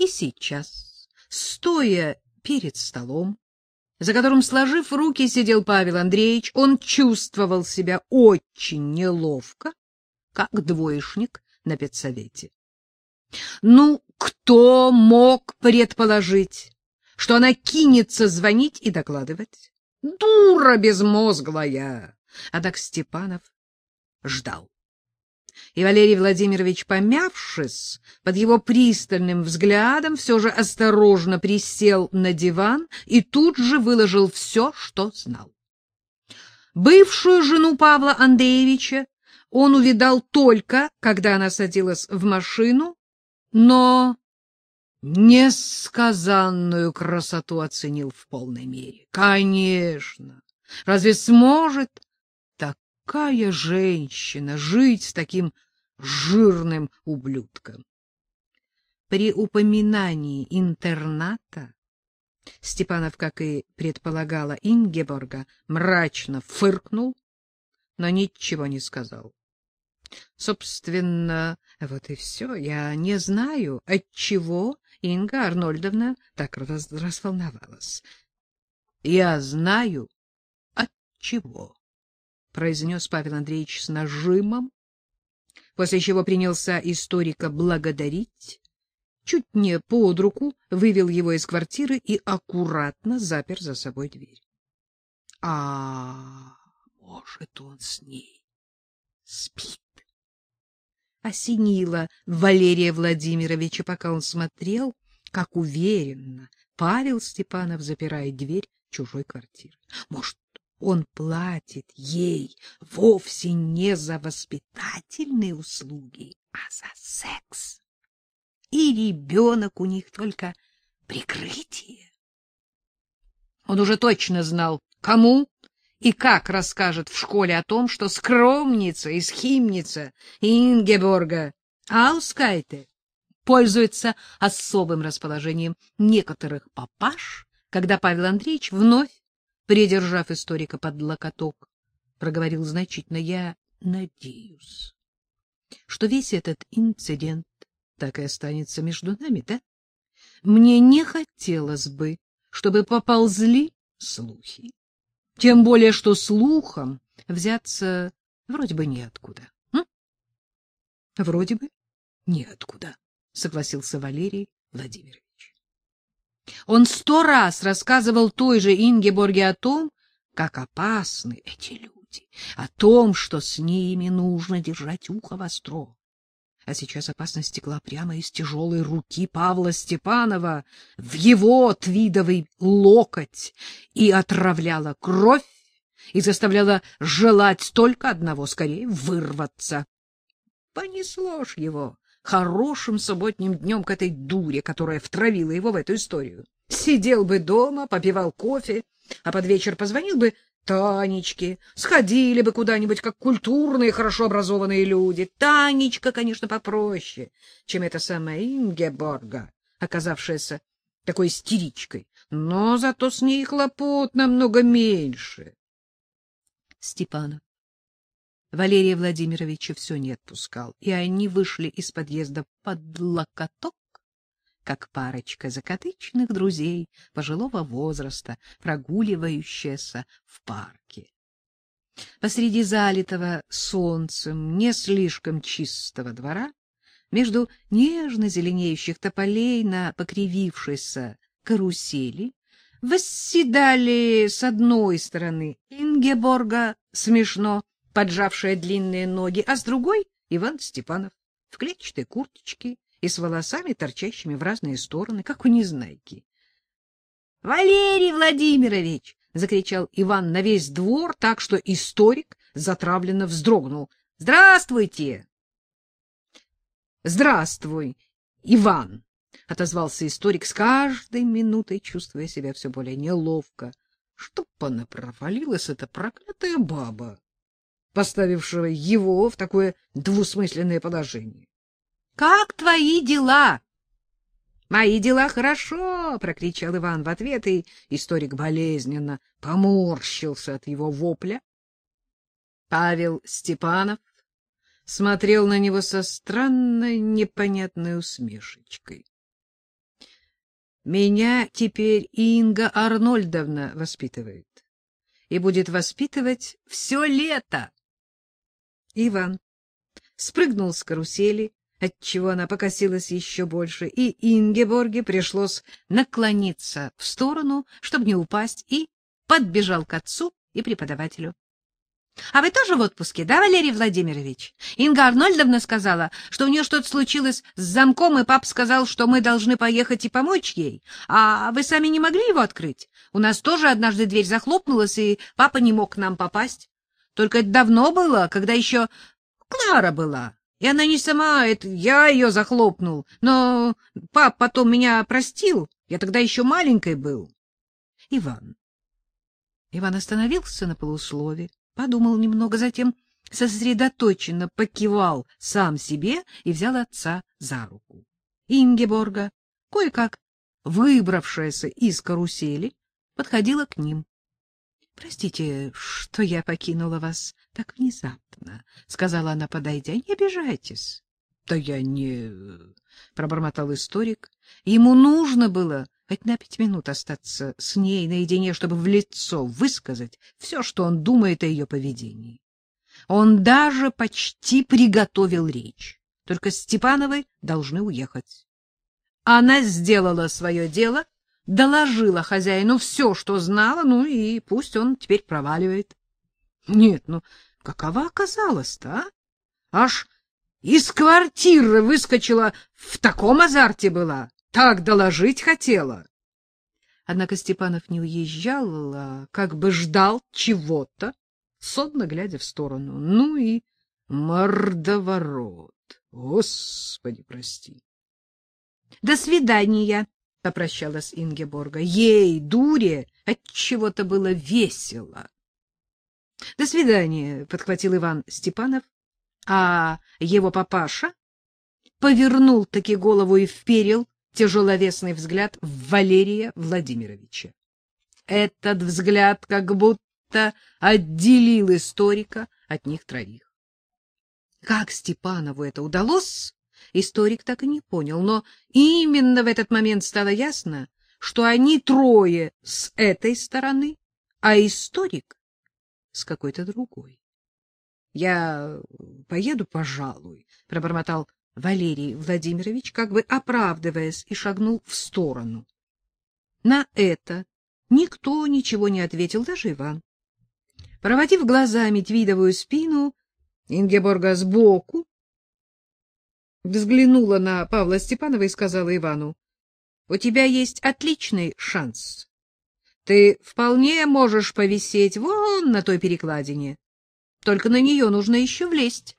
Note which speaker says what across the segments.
Speaker 1: И сейчас, стоя перед столом, за которым, сложив руки, сидел Павел Андреевич, он чувствовал себя очень неловко, как двоечник на педсовете. Ну, кто мог предположить, что она кинется звонить и докладывать? Дура безмозглая! Адак Степанов ждал. И Валерий Владимирович, помявшись под его пристальным взглядом, все же осторожно присел на диван и тут же выложил все, что знал. Бывшую жену Павла Андреевича он увидал только, когда она садилась в машину, но несказанную красоту оценил в полной мере. Конечно, разве сможет такая женщина жить с таким жирным ублюдком? При упоминании интерната Степанов, как и предполагала Ингеборга, мрачно фыркнул, но ничего не сказал. Собственно, вот и все. Я не знаю, от чего Инга Арнольдовна так раз разволновалась. — Я знаю, от чего, — произнес Павел Андреевич с нажимом, после чего принялся историка благодарить, чуть не под руку вывел его из квартиры и аккуратно запер за собой дверь. — А, может, он с ней спит? осенило Валерия Владимировича, пока он смотрел, как уверенно Павел Степанов запирает дверь чужой квартиры. Может, он платит ей вовсе не за воспитательные услуги, а за секс. И ребенок у них только прикрытие. Он уже точно знал, кому и как расскажет в школе о том, что скромница и схимница Ингеборга Аускайте пользуется особым расположением некоторых папаш, когда Павел Андреевич, вновь придержав историка под локоток, проговорил значительно, я надеюсь, что весь этот инцидент так и останется между нами, да? Мне не хотелось бы, чтобы поползли слухи. Тем более, что слухом взяться вроде бы неоткуда. М? Вроде бы неоткуда, согласился Валерий Владимирович. Он сто раз рассказывал той же Ингеборге о том, как опасны эти люди, о том, что с ними нужно держать ухо востро а сейчас опасность текла прямо из тяжелой руки Павла Степанова в его твидовый локоть и отравляла кровь и заставляла желать только одного — скорее вырваться. Понесло ж его хорошим субботним днем к этой дуре, которая втравила его в эту историю. Сидел бы дома, попивал кофе, а под вечер позвонил бы Танечки, сходили бы куда-нибудь, как культурные, хорошо образованные люди. Танечка, конечно, попроще, чем эта самая Ингеборга, оказавшаяся такой истеричкой, но зато с ней хлопот намного меньше. Степанов Валерия Владимировича все не отпускал, и они вышли из подъезда под локоток как парочка закатычных друзей пожилого возраста, прогуливающаяся в парке. Посреди залитого солнцем не слишком чистого двора, между нежно зеленеющих тополей на покривившейся карусели, восседали с одной стороны Ингеборга, смешно поджавшая длинные ноги, а с другой — Иван Степанов в клетчатой курточке и с волосами, торчащими в разные стороны, как у незнайки. — Валерий Владимирович! — закричал Иван на весь двор, так что историк затравленно вздрогнул. — Здравствуйте! — Здравствуй, Иван! — отозвался историк с каждой минутой, чувствуя себя все более неловко. Что она провалилась, эта проклятая баба, поставившая его в такое двусмысленное положение? Как твои дела? Мои дела хорошо, прокричал Иван в ответ, и историк болезненно поморщился от его вопля. Павел Степанов смотрел на него со странной непонятной усмешечкой. Меня теперь Инга Арнольдовна воспитывает и будет воспитывать все лето. Иван спрыгнул с карусели, отчего она покосилась еще больше, и Ингеборге пришлось наклониться в сторону, чтобы не упасть, и подбежал к отцу и преподавателю. — А вы тоже в отпуске, да, Валерий Владимирович? Инга Арнольдовна сказала, что у нее что-то случилось с замком, и пап сказал, что мы должны поехать и помочь ей. А вы сами не могли его открыть? У нас тоже однажды дверь захлопнулась, и папа не мог к нам попасть. Только это давно было, когда еще Клара была. И она не сама, это я ее захлопнул. Но пап потом меня простил. Я тогда еще маленькой был. Иван. Иван остановился на полуслове подумал немного, затем сосредоточенно покивал сам себе и взял отца за руку. Ингеборга, кое-как выбравшаяся из карусели, подходила к ним. — Простите, что я покинула вас так внезапно, — сказала она, подойдя. — Не обижайтесь. — Да я не... — пробормотал историк. Ему нужно было хоть на пять минут остаться с ней наедине, чтобы в лицо высказать все, что он думает о ее поведении. Он даже почти приготовил речь. Только Степановой должны уехать. Она сделала свое дело, доложила хозяину все, что знала, ну и пусть он теперь проваливает. Нет, ну какова оказалась-то, а? Аж из квартиры выскочила, в таком азарте была. Так доложить хотела. Однако Степанов не уезжал, а как бы ждал чего-то, сонно глядя в сторону. Ну и мордоворот. Господи, прости. — До свидания, — попрощалась Ингеборга. Ей, дуре, от чего то было весело. — До свидания, — подхватил Иван Степанов, а его папаша повернул таки голову и вперил тяжеловесный взгляд Валерия Владимировича. Этот взгляд как будто отделил историка от них троих. Как Степанову это удалось, историк так и не понял, но именно в этот момент стало ясно, что они трое с этой стороны, а историк с какой-то другой. — Я поеду, пожалуй, — пробормотал Валерий Владимирович, как бы оправдываясь, и шагнул в сторону. На это никто ничего не ответил, даже Иван. Проводив глазами твидовую спину, Ингеборга сбоку взглянула на Павла Степанова и сказала Ивану, — У тебя есть отличный шанс. Ты вполне можешь повисеть вон на той перекладине. Только на нее нужно еще влезть.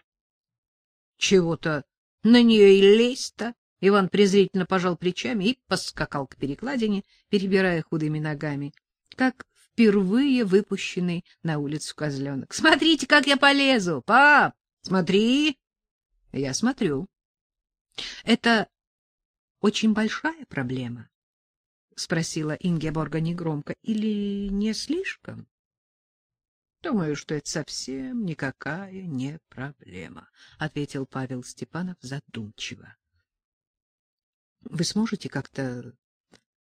Speaker 1: Чего-то на нее и лезть-то. Иван презрительно пожал плечами и поскакал к перекладине, перебирая худыми ногами, как впервые выпущенный на улицу козленок. — Смотрите, как я полезу! Пап, смотри! — Я смотрю. — Это очень большая проблема? — спросила Ингеборга негромко. — Или не слишком? Думаю, что это совсем никакая не проблема, ответил Павел Степанов задумчиво. Вы сможете как-то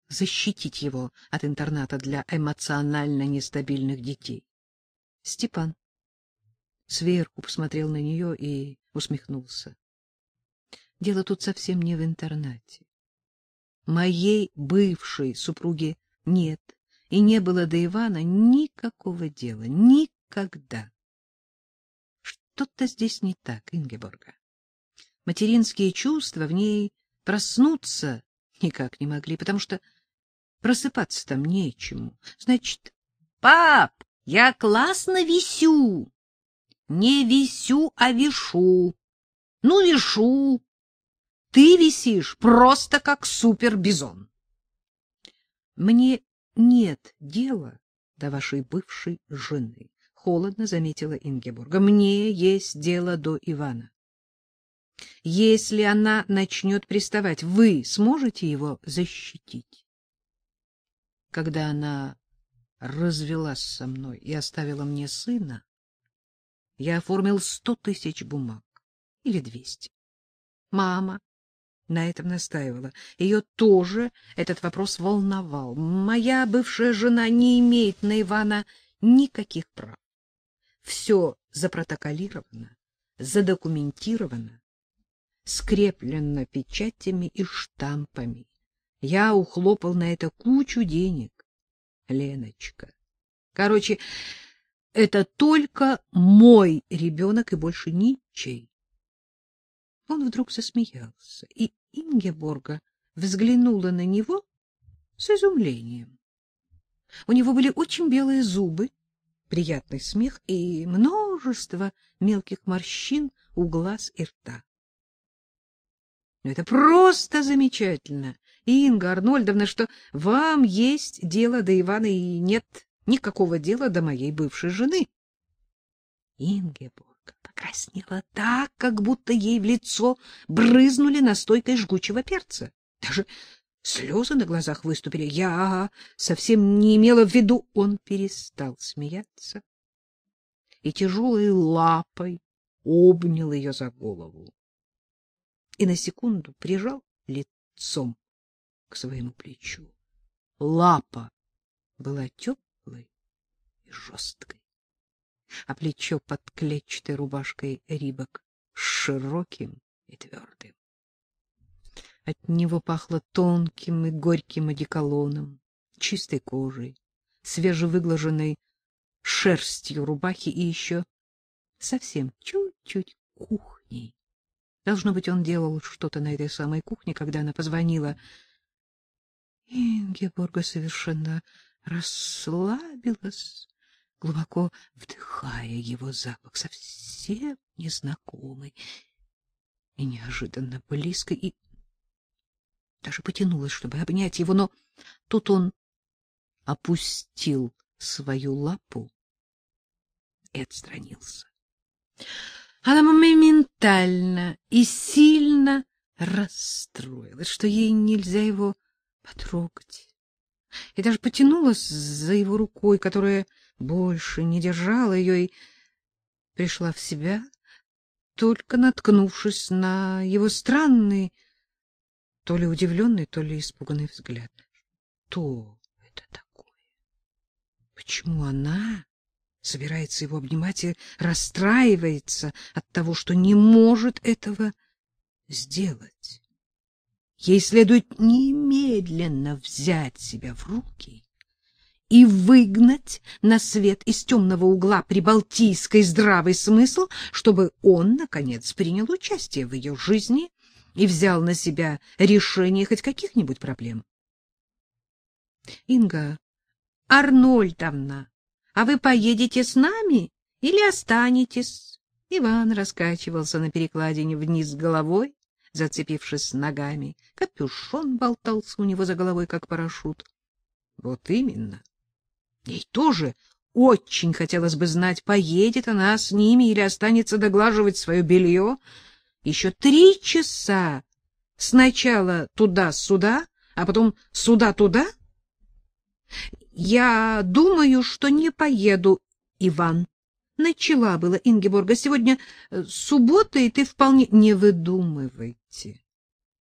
Speaker 1: защитить его от интерната для эмоционально нестабильных детей? Степан сверху посмотрел на нее и усмехнулся. Дело тут совсем не в интернате. Моей бывшей супруги нет и не было до Ивана никакого дела, никогда. Что-то здесь не так, Ингеборга. Материнские чувства в ней проснуться никак не могли, потому что просыпаться там нечему. Значит, пап, я классно висю. Не висю, а вишу. Ну, вишу. Ты висишь просто как супер-бизон. Мне нет дела до вашей бывшей жены, — холодно заметила Ингеборга. — Мне есть дело до Ивана. Если она начнет приставать, вы сможете его защитить? Когда она развелась со мной и оставила мне сына, я оформил сто тысяч бумаг или двести. Мама на этом настаивала. Ее тоже этот вопрос волновал. Моя бывшая жена не имеет на Ивана никаких прав. Все запротоколировано, задокументировано, скреплено печатями и штампами. Я ухлопал на это кучу денег. Леночка. Короче, это только мой ребенок и больше ничей. Он вдруг засмеялся, и Ингеборга взглянула на него с изумлением. У него были очень белые зубы, приятный смех и множество мелких морщин у глаз и рта. Это просто замечательно, Инга Арнольдовна, что вам есть дело до Ивана и нет никакого дела до моей бывшей жены. Ингеборга покраснела так, как будто ей в лицо брызнули настойкой жгучего перца. Даже слезы на глазах выступили. Я совсем не имела в виду. Он перестал смеяться и тяжелой лапой обнял ее за голову и на секунду прижал лицом к своему плечу. Лапа была теплой и жесткой, а плечо под клетчатой рубашкой рибок широким и твердым. От него пахло тонким и горьким одеколоном, чистой кожей, свежевыглаженной шерстью рубахи и еще совсем чуть-чуть кухней. Должно быть, он делал что-то на этой самой кухне, когда она позвонила Ингеборга совершенно расслабилась, глубоко вдыхая его запах, совсем незнакомый и неожиданно близкий, и даже потянулась, чтобы обнять его, но тут он опустил свою лапу и отстранился. Она моментально и сильно расстроилась, что ей нельзя его потрогать. И даже потянулась за его рукой, которая больше не держала ее, и пришла в себя, только наткнувшись на его странный, то ли удивленный, то ли испуганный взгляд. Что это такое? Почему она собирается его обнимать и расстраивается от того, что не может этого сделать? Ей следует немедленно взять себя в руки и выгнать на свет из темного угла прибалтийский здравый смысл, чтобы он, наконец, принял участие в ее жизни и взял на себя решение хоть каких-нибудь проблем. — Инга Арнольдовна, а вы поедете с нами или останетесь? Иван раскачивался на перекладине вниз головой, зацепившись ногами. Капюшон болтался у него за головой, как парашют. Вот именно. Ей тоже очень хотелось бы знать, поедет она с ними или останется доглаживать свое белье. Еще три часа. Сначала туда-сюда, а потом сюда-туда. Я думаю, что не поеду, Иван. Начала было Ингеборга. Сегодня э, суббота, и ты вполне... Не выдумывайте,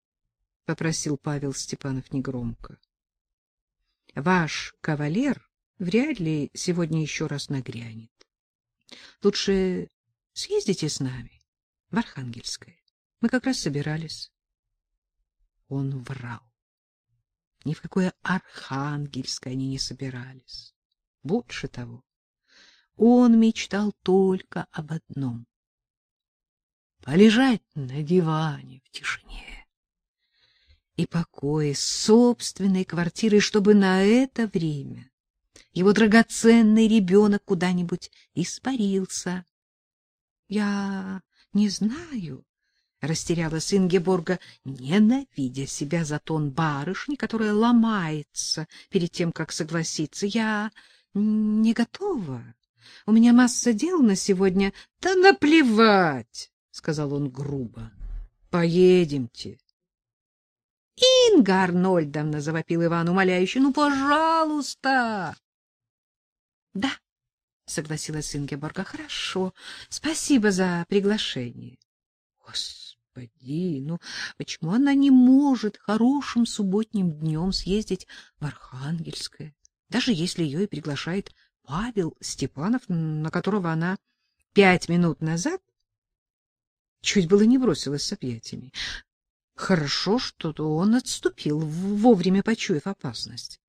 Speaker 1: — попросил Павел Степанов негромко. Ваш кавалер вряд ли сегодня еще раз нагрянет. Лучше съездите с нами в Архангельское. Мы как раз собирались. Он врал. Ни в какое Архангельское они не собирались. Больше того, он мечтал только об одном — полежать на диване в тишине и покое собственной квартиры, чтобы на это время его драгоценный ребенок куда-нибудь испарился. — Я не знаю, — растерялась Ингеборга, ненавидя себя за тон барышни, которая ломается перед тем, как согласиться. — Я не готова. У меня масса дел на сегодня. — Да наплевать, — сказал он грубо. — Поедемте. — Инга Арнольдовна, — Иван умоляюще, — ну, пожалуйста. — Да, — согласилась Ингеборга, — хорошо. Спасибо за приглашение. — Господи! Ну почему она не может хорошим субботним днем съездить в Архангельское, даже если ее и приглашает Павел Степанов, на которого она пять минут назад чуть было не бросилась с объятиями. Хорошо, что он отступил, вовремя почуяв опасность.